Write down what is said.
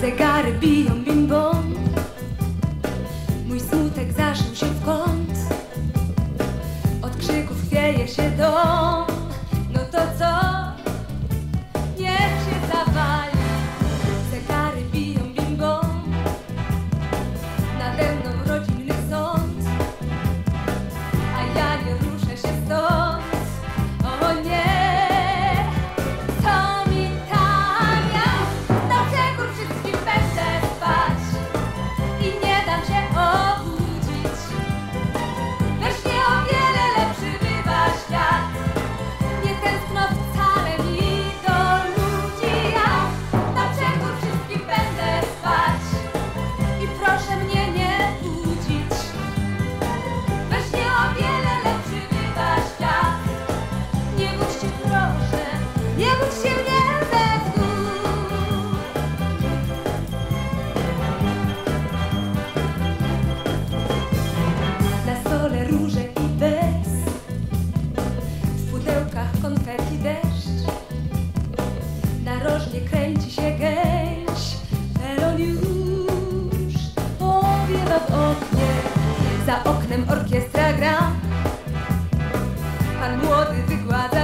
Zegary biją bim bom Mój smutek zaszył się w kąt. Od krzyków chwieje się dom. w oknie, za oknem orkiestra gra. Pan młody wygładza